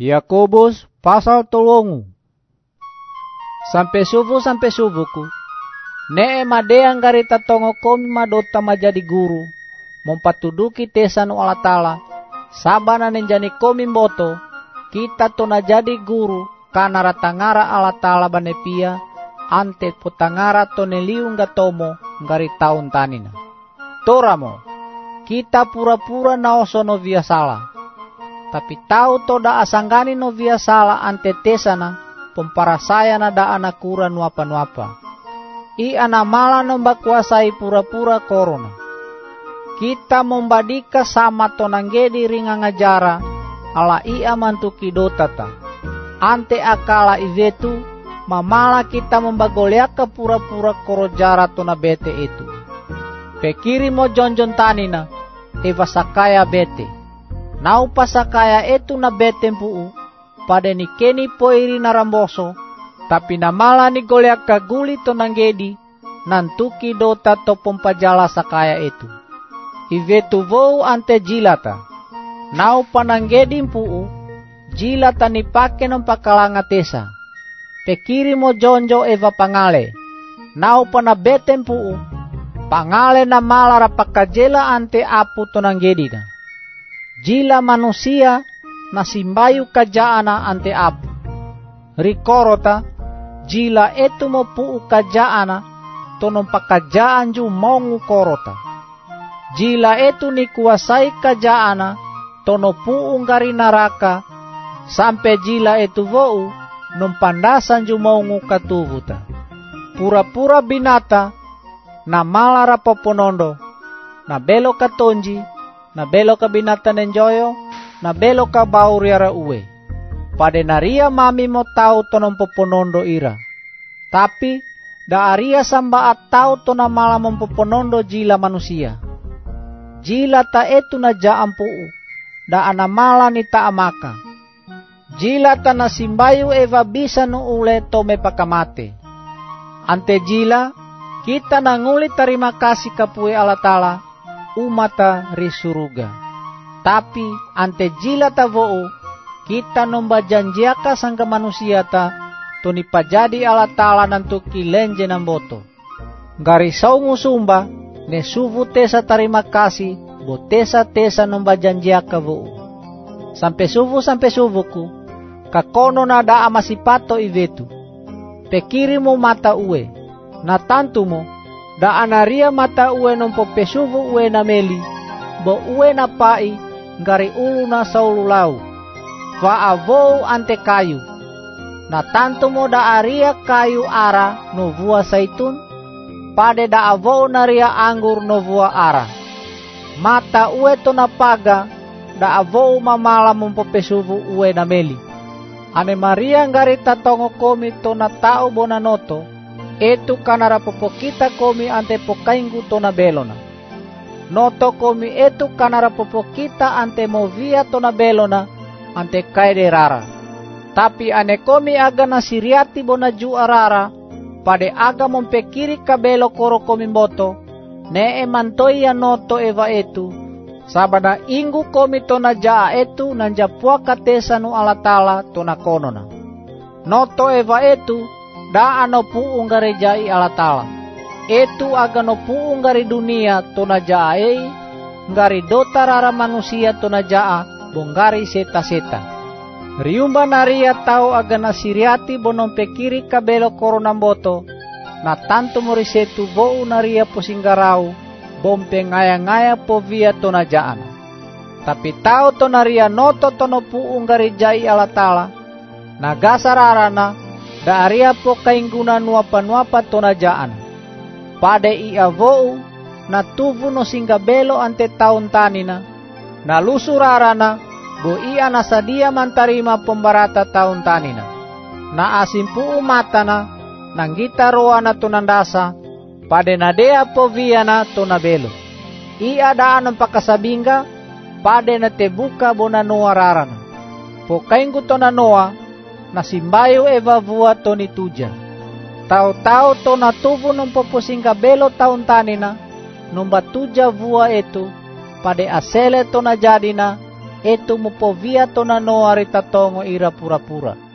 Yakobus pasal tolongu. Sampai subuh sampai subuhku. Nee madeang garita tongo komi madota majadi guru. Mompatuduki tesanu ala tala. Sabana nenjani komi boto. Kita to jadi guru. Kana ratangara ala tala banepia. Ante putangara to neliung gatomo ngari taun tanina. Toramo. Kita pura-pura naosono via salah tapi tahu to da asanggani no via sala ante tesana saya na da anakura nuapa-nuapa. I ana mala no kuasai pura-pura korona. Kita membadika sama tonanggedi ringa ngajara ala ia mantuki dotata. Ante akala ivetu mamala kita membagoliaka pura-pura korojara tona bete itu. Pekiri mo jonjon tanina, eva sakaya bete Nau pasakaya etu na betempu pada ni keni poiri na ramboso, tapi na mala ni goleak kaguli to nanggedi, nantuki dota to pompajala sakaya etu. Ivetu vou ante jilata. Nau pananggedi mpuu, jilata ni pake ng pakalanga tesa. Pekiri mo jonjo eva pangale. Nau puu, pangale na malara pakajela ante apu to nanggedi na jila manusia na simbayu kajaana ante apu. Rikorota, jila etu mo puu kajaana, tonon pakajaan ju mongu korota. Jila etu ni kuasai kajaana, tono puu ngari naraka, sampai jila etu vou, nung pandasan ju mongu katuvuta. Pura-pura binata, na malara poponondo, na belo katonji, na belo ka binata joyo, na belo ka bauriara uwe. Pade naria mami mo tau tonon poponondo ira. Tapi, da aria samba at tau to na mala poponondo jila manusia. Jila ta etu na jaampu, da anamala ni ta amaka. Jila ta na simbayu eva bisa no ule to me pakamate. Ante jila, kita nangulit terima kasih kapue alatala, umata risuruga. Tapi ante jila tavoo, kita nomba janjiaka sangka manusia ta, tuni pajadi ala tala nantuki lenje namboto. Gari saungu sumba, ne suvu tesa terima kasih, bo tesa tesa nomba janjiaka voo. Sampai suvu sampai suvuku, kakono nada amasipato ivetu. Pekirimu mata uwe, na tantumo da anaria mata ue nompo pesuvu ue na meli, bo ue na pai, ngari ulu na saulu lau. Va avou ante kayu. Na tanto mo da aria kayu ara no vua saitun, pade da avou na ria anggur no vua ara. Mata ue to na paga, da avou mamala mompo pesuvu ue na meli. Ane Maria ngari tatongo komi to na tau bonanoto, etu kanara popo kita komi ante pokaingu tona belona. Noto komi etu kanara popo kita ante movia tona belona ante kaide rara. Tapi ane komi aga na siriati bona ju arara, pade aga mompekiri kabelo koro komi boto, ne emantoi ya noto eva etu, sabada ingu komi tona jaa etu nanja puaka tesa nu alatala tona konona. Noto eva etu, da ano puung gari jai alatala. Etu aga no puung gari dunia tona jai, ngari dota rara manusia tona jaa, bonggari seta-seta. Riumba naria tau aga na siriati bonom pekiri kabelo boto, na tanto morisetu bou naria posinggarau, bompe ngaya-ngaya po via tona jaan. Tapi tau tonaria noto tono puung gari jai alatala, nagasararana Daaria po kaingguna nuapa-nuapa tonajaan. Pade ia vou na tuvu no ante taun tanina. Na lusurarana bo ia nasadia mantarima pembarata taun tanina. Na asimpu umatana nanggita roa na tunandasa pade na dea po viana tonabelo. Ia daan ang pakasabinga pade na tebuka bona noa rarana. Po kainggu tonanoa na simbayo evavua toni tuja. Tau-tau to na tuvo nung popusing kabelo taon tanina, nung batuja vua etu, pade asele to na jadi na, etu mupovia tonano ari tatongo ira pura-pura.